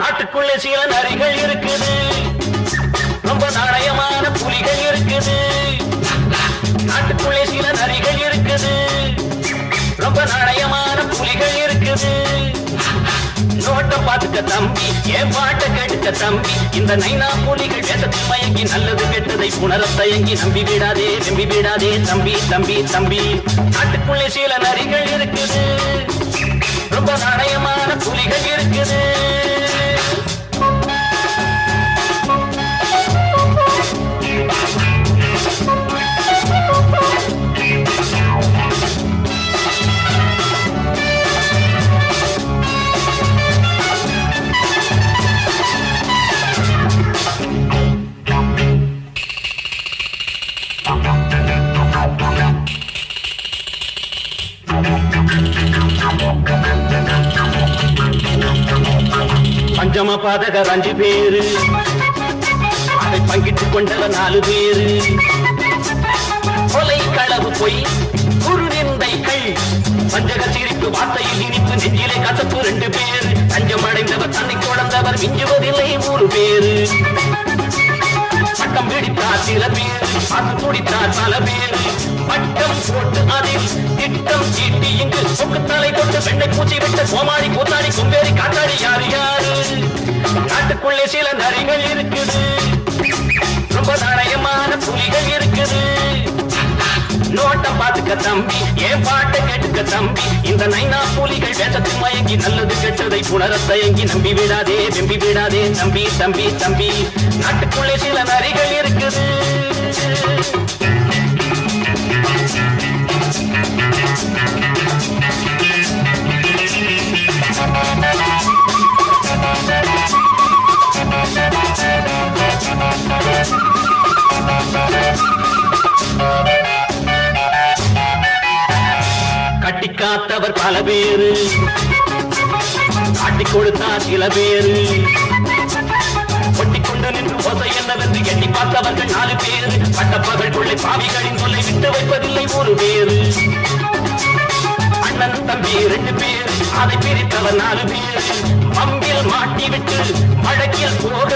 நாட்டுக்குள்ளே சில நரிகள் இருக்குது. ரொம்ப நாணயமான புலிகள் இருக்குது. நாட்டுக்குள்ளே சில நரிகள் இருக்குது. ரொம்ப நாணயமான புலிகள் இருக்குது. நோட்டம் பார்த்துக்க தம்பி ஏன் பாட்டை கேட்டுக்க தம்பி. இந்த நைனா புலிகள் வேதத்தில் மயங்கி நல்லது கெட்டதை உணர தயங்கி நம்பி விடாதே நம்பி விடாதே தம்பி தம்பி தம்பி. நாட்டுக்குள்ளே சில நரிகள் இருக்குது. பஞ்சம பாதகர் அஞ்சு பேரு. அதை பங்கிட்டுக் கொண்டவர் நாலு பேரு. கொலை களவு பொய் குரு நிந்தைகள். பஞ்சக சிரிப்பு வார்த்தையில் இனிப்பு நெஞ்சிலே கசப்பு ரெண்டு பேரு. தஞ்சம் அடைந்தவர் தன்னை தொடர்ந்தவர் மிஞ்சுவதில்லை ஒரு பேரு. பட்டம் பிடித்தார் சில பேர் பார்த்து துடித்தார் பல பேர். பட்டம் போட்டு அதில் திட்டம் தலை பெண்ணை பூச்சி விட்ட சோமாரி கூத்தாடி கும்பேறி காத்தாடி யாரு யாரு? நாட்டுக்குள்ளே சில நரிகள் இருக்குது. ரொம்ப நாணயமான புலிகள் இருக்குது. நோட்டம் பார்த்துக்க தம்பி என் பாட்டை கேட்டுக்க தம்பி. இந்த நைனா புலிகள் வேட்டத்தில் மயங்கி நல்லது கெட்டதை புணர தயங்கி நம்பி விடாதே நம்பி விடாதே தம்பி தம்பி தம்பி. நாட்டுக்குள்ளே சில நரிகள் இருக்குது. கட்டி காத்தவர் பல பேரு. காட்டி கொடுத்தார் சில பேரு. ஒட்டிக்கொண்டு நின்று ஓசை என்னவென்று எண்ணி பார்த்தவர்கள் நாலு பேரு. பட்டப்பகல் கொள்ளை பாவிகளின் தொல்லை விட்டு வைப்பதில்லை ஒரு பேரு. அண்ணன் தம்பி ரெண்டு பேர். அதை பிரித்தவர் நாலு பேர். பம்பில் மாட்டி விட்டு வழக்கில் போக